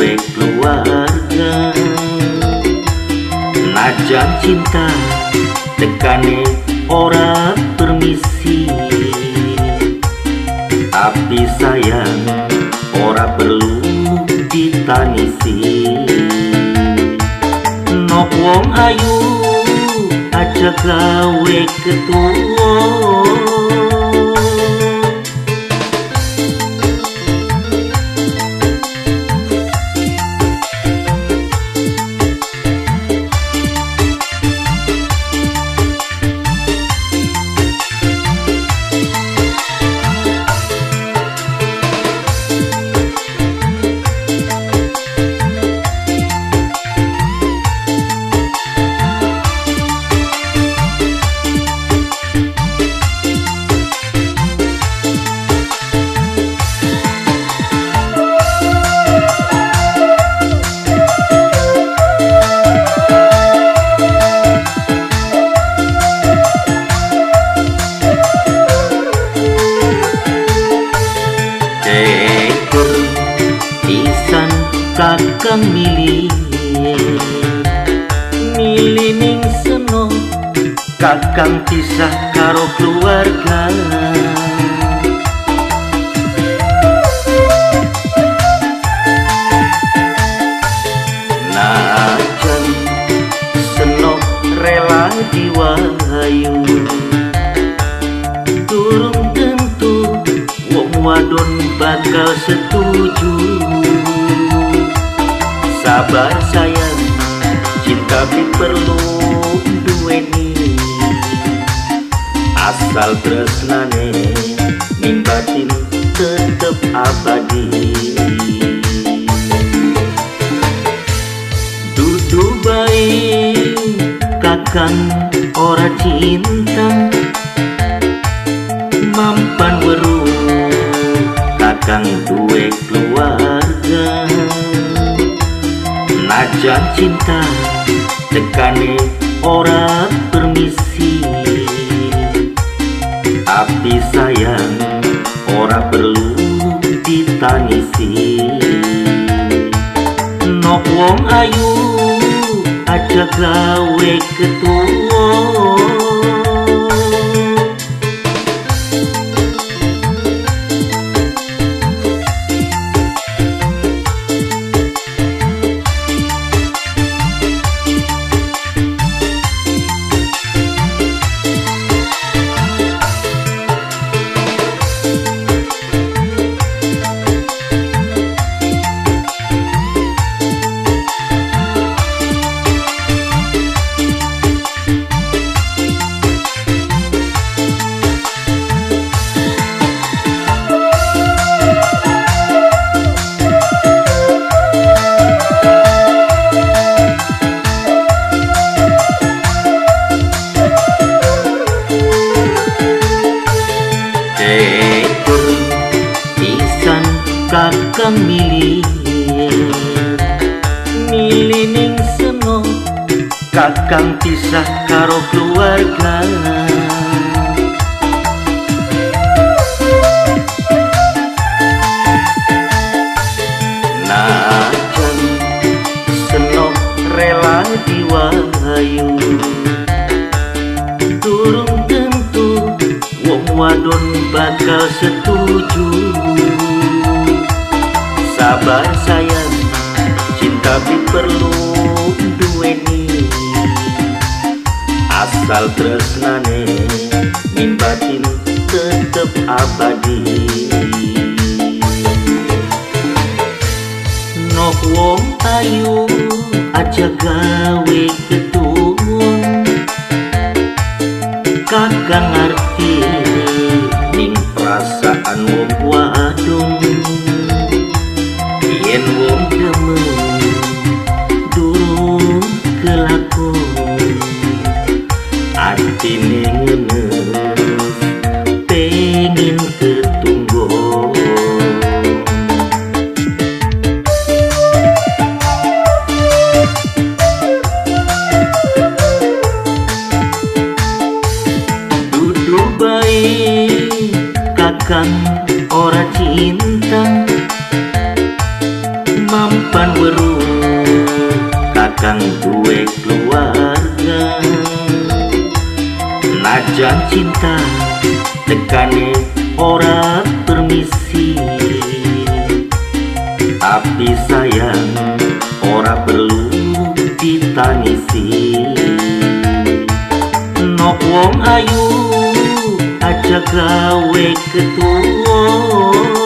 duwe keluarga. Najan cinta tekane ora permisi. Tapi sayang ora perlu ditanisi. Nok wong ayu aja gawe ketua kakang milih Milih ning seno kakang pisah karo keluarga. Najan seno rela diwayu Durung tentu wong wadon bakal setuju Sabar sayang cinta bi perlu duweni Asal tresnane nimbatin tetep abadi. Dudu baik kakang ora cinta najan cinta tekane ora permisi. Tapi sayang ora perlu ditanisi. Nok wong ayu aja gawe ketua kakang milih Milih ning seno kakang pisah karo keluarga. Najan seno rela diwayu Durung tentu wong wadon bakal setuju Sabar sayang cinta bi perlu duweni. Asal tresnane nimbatin tetep abadi. Nok wong ayu aja gawe Mampan weru Kakang duwe keluarga. Najan cinta Tekane ora permisi. Tapi sayang ora perlu ditangisi Nok wong ayu aja gawe ketua